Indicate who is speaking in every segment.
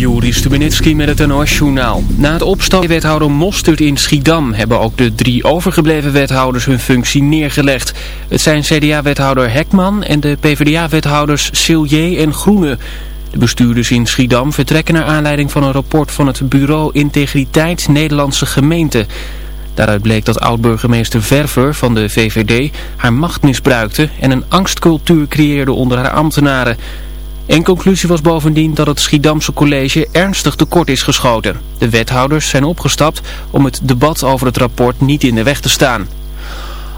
Speaker 1: Juri Stubenitski met het NOS-journaal. Na het opstappen wethouder Mostert in Schiedam hebben ook de drie overgebleven wethouders hun functie neergelegd. Het zijn CDA-wethouder Hekman en de PvdA-wethouders Silje en Groene. De bestuurders in Schiedam vertrekken naar aanleiding van een rapport van het Bureau Integriteit Nederlandse Gemeente. Daaruit bleek dat oud-burgemeester Verver van de VVD haar macht misbruikte en een angstcultuur creëerde onder haar ambtenaren. Een conclusie was bovendien dat het Schiedamse college ernstig tekort is geschoten. De wethouders zijn opgestapt om het debat over het rapport niet in de weg te staan.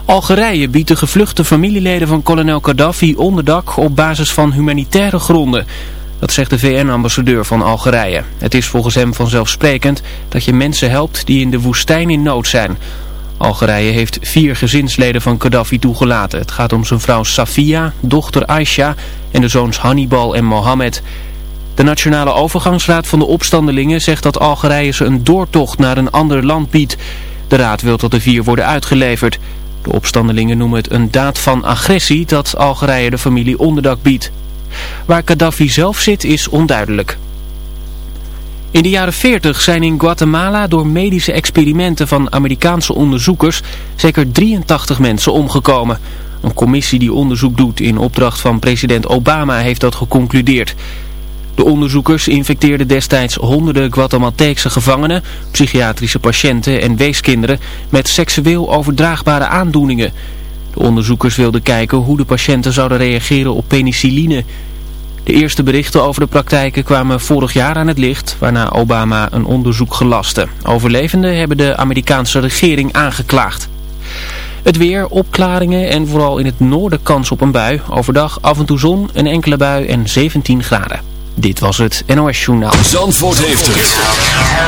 Speaker 1: Algerije biedt de gevluchte familieleden van kolonel Gaddafi onderdak op basis van humanitaire gronden. Dat zegt de VN-ambassadeur van Algerije. Het is volgens hem vanzelfsprekend dat je mensen helpt die in de woestijn in nood zijn. Algerije heeft vier gezinsleden van Gaddafi toegelaten. Het gaat om zijn vrouw Safia, dochter Aisha en de zoons Hannibal en Mohammed. De Nationale Overgangsraad van de opstandelingen zegt dat Algerije ze een doortocht naar een ander land biedt. De raad wil dat de vier worden uitgeleverd. De opstandelingen noemen het een daad van agressie dat Algerije de familie onderdak biedt. Waar Gaddafi zelf zit is onduidelijk. In de jaren 40 zijn in Guatemala door medische experimenten van Amerikaanse onderzoekers zeker 83 mensen omgekomen. Een commissie die onderzoek doet in opdracht van president Obama heeft dat geconcludeerd. De onderzoekers infecteerden destijds honderden Guatemalteekse gevangenen, psychiatrische patiënten en weeskinderen met seksueel overdraagbare aandoeningen. De onderzoekers wilden kijken hoe de patiënten zouden reageren op penicilline. De eerste berichten over de praktijken kwamen vorig jaar aan het licht, waarna Obama een onderzoek gelastte. Overlevenden hebben de Amerikaanse regering aangeklaagd. Het weer, opklaringen en vooral in het noorden kans op een bui. Overdag af en toe zon, een enkele bui en 17 graden. Dit was het NOS Journaal.
Speaker 2: Zandvoort heeft het.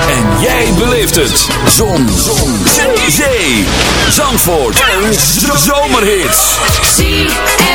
Speaker 2: En jij beleeft het. Zon. zon. Zee. Zee. Zandvoort. Een zomerhit.
Speaker 3: ZFM.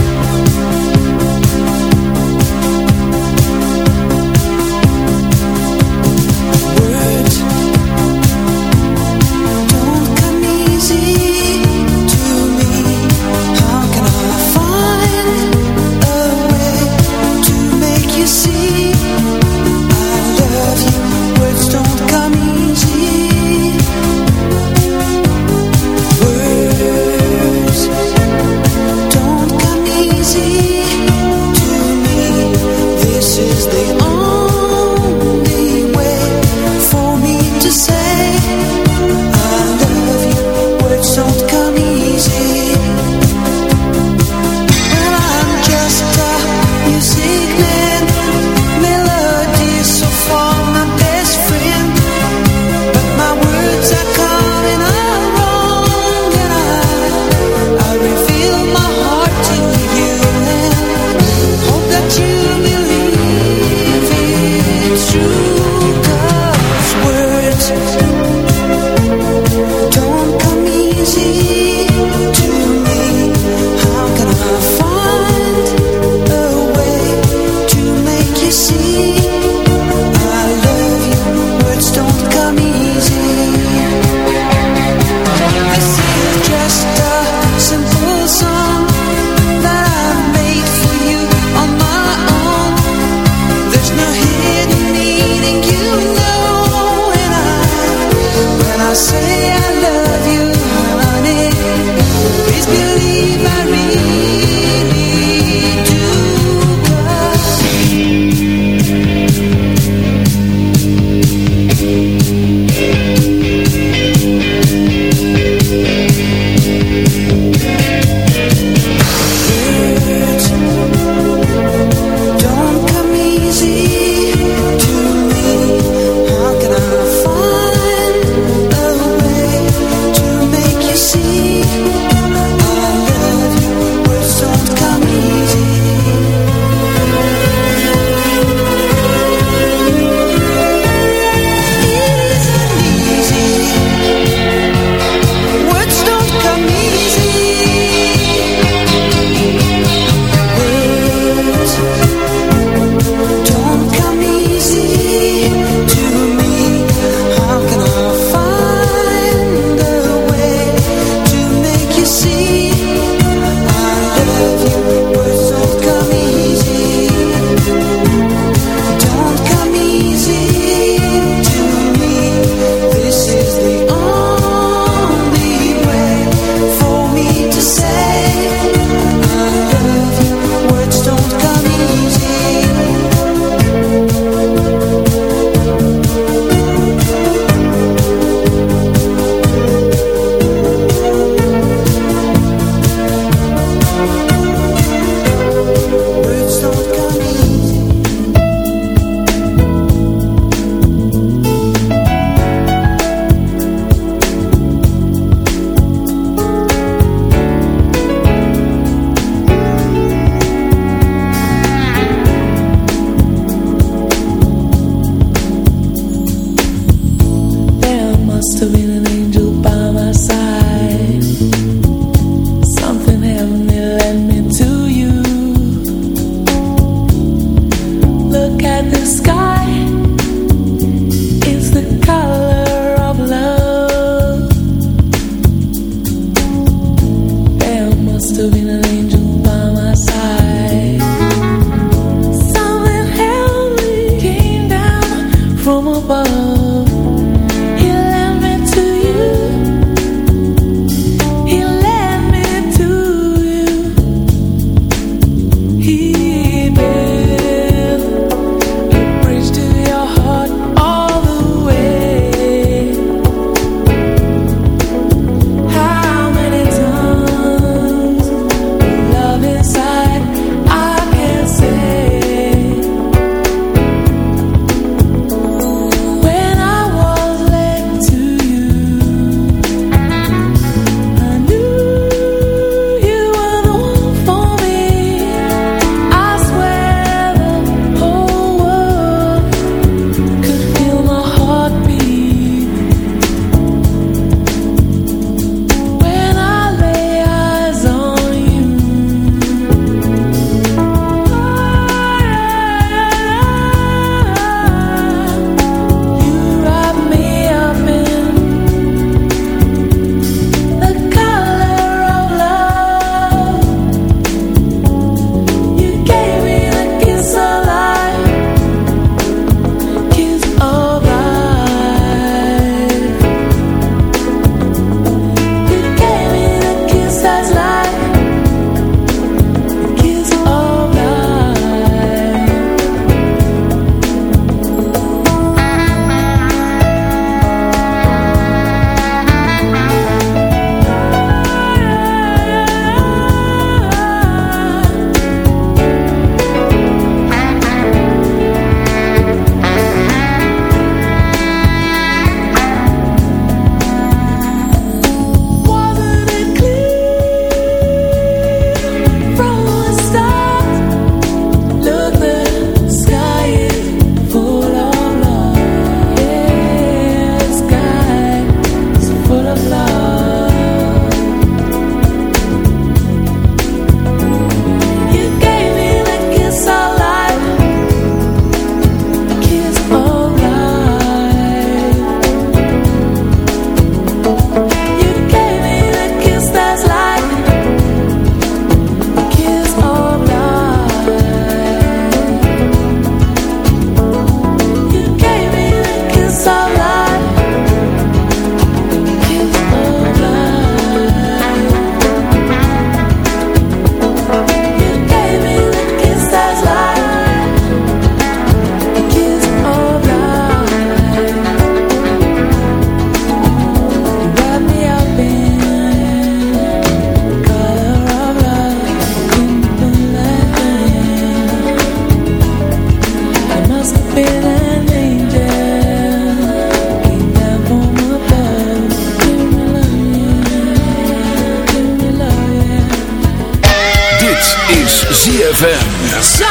Speaker 4: ZFM.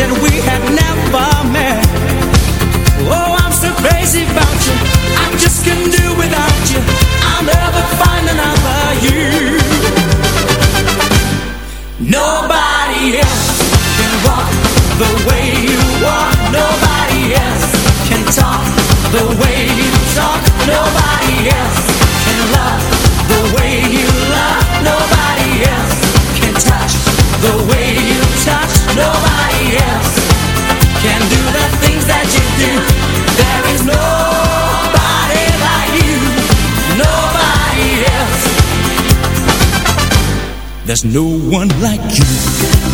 Speaker 5: and we no one like you.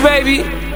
Speaker 6: baby.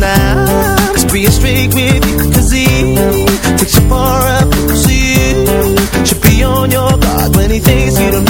Speaker 4: Cause being straight with you he takes you
Speaker 7: far up see you. should be on your guard When
Speaker 4: he
Speaker 7: thinks you don't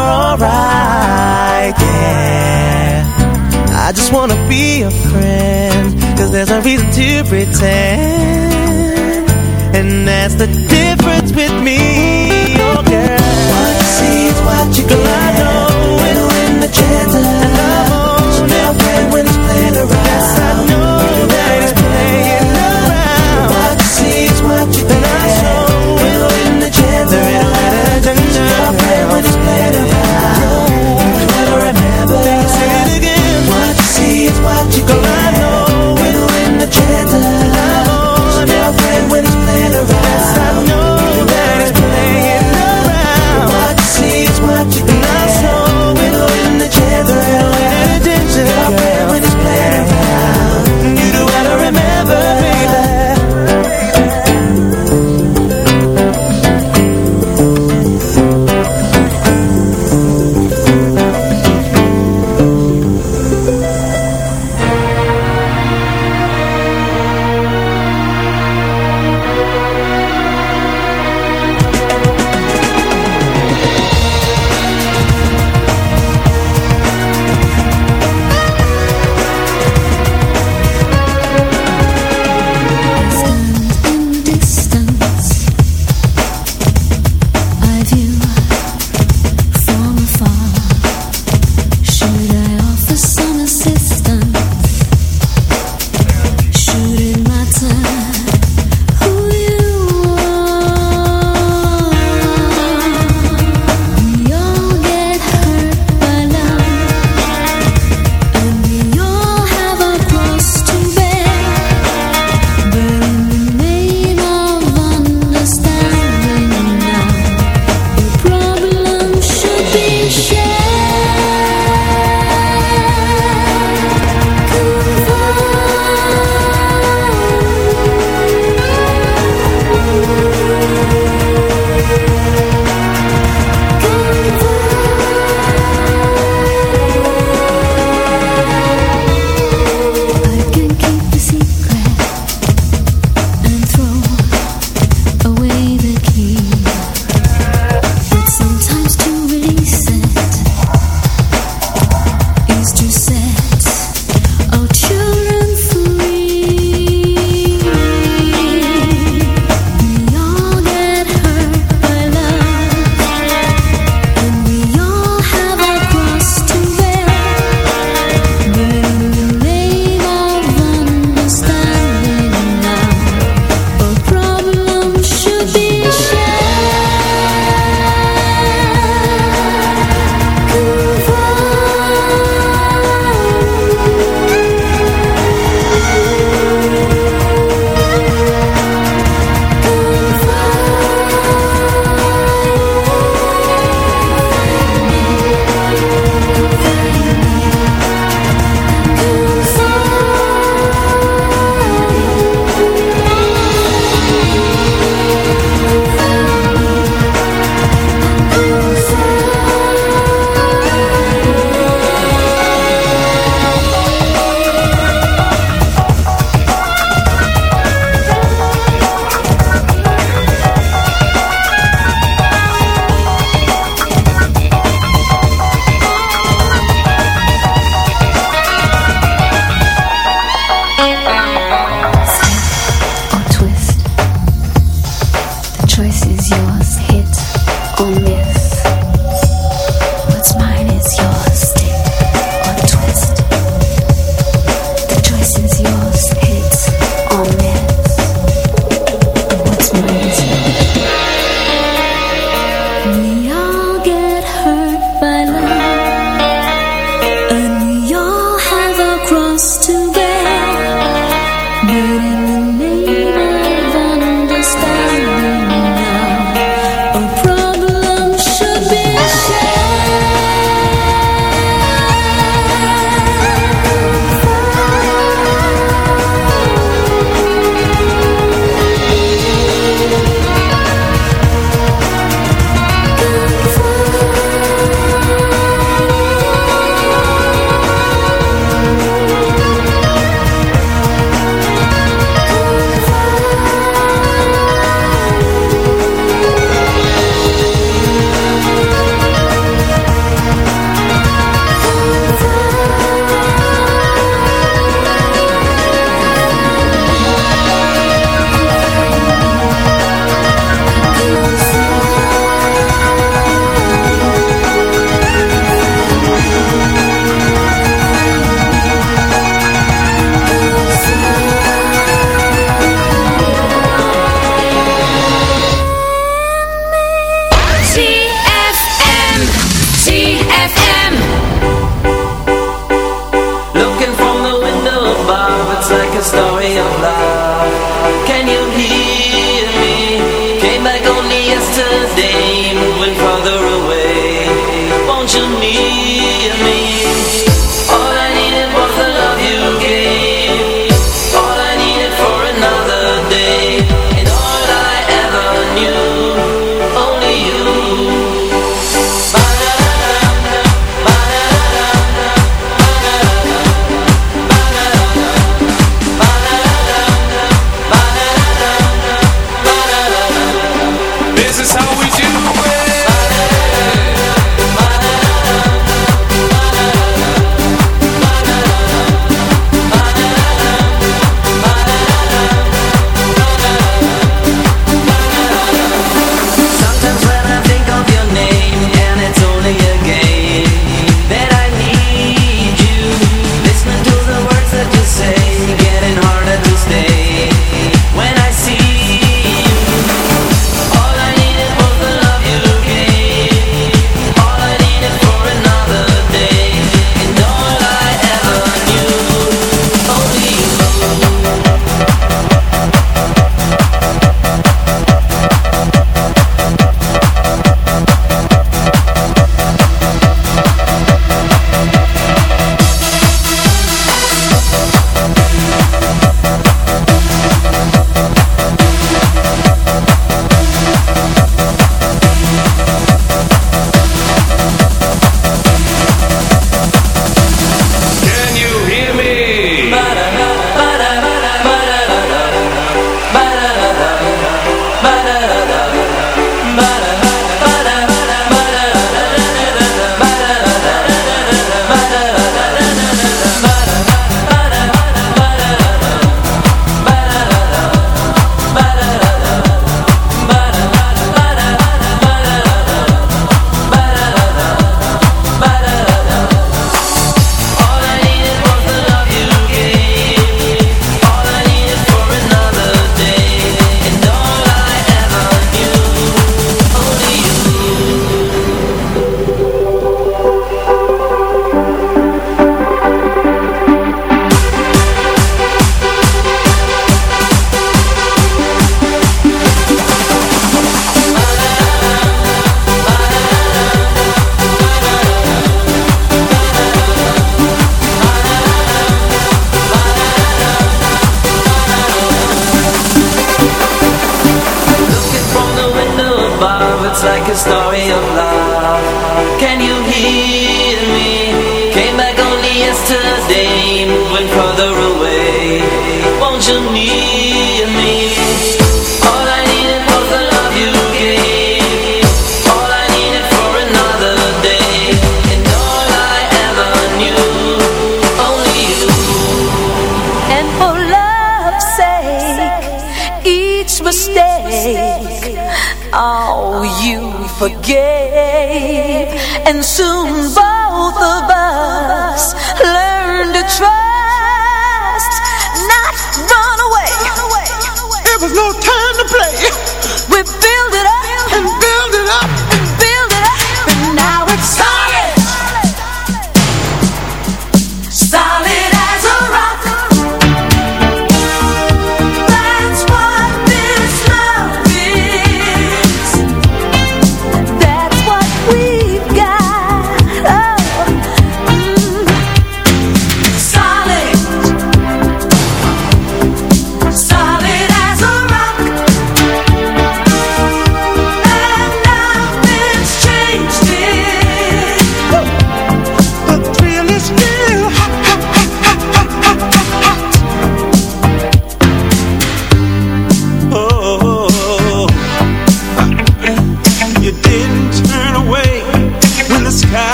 Speaker 8: pretend. And that's the difference with me, oh girl. What you see is what you get I know
Speaker 9: when, when the
Speaker 10: chance the story of
Speaker 2: love. Can you hear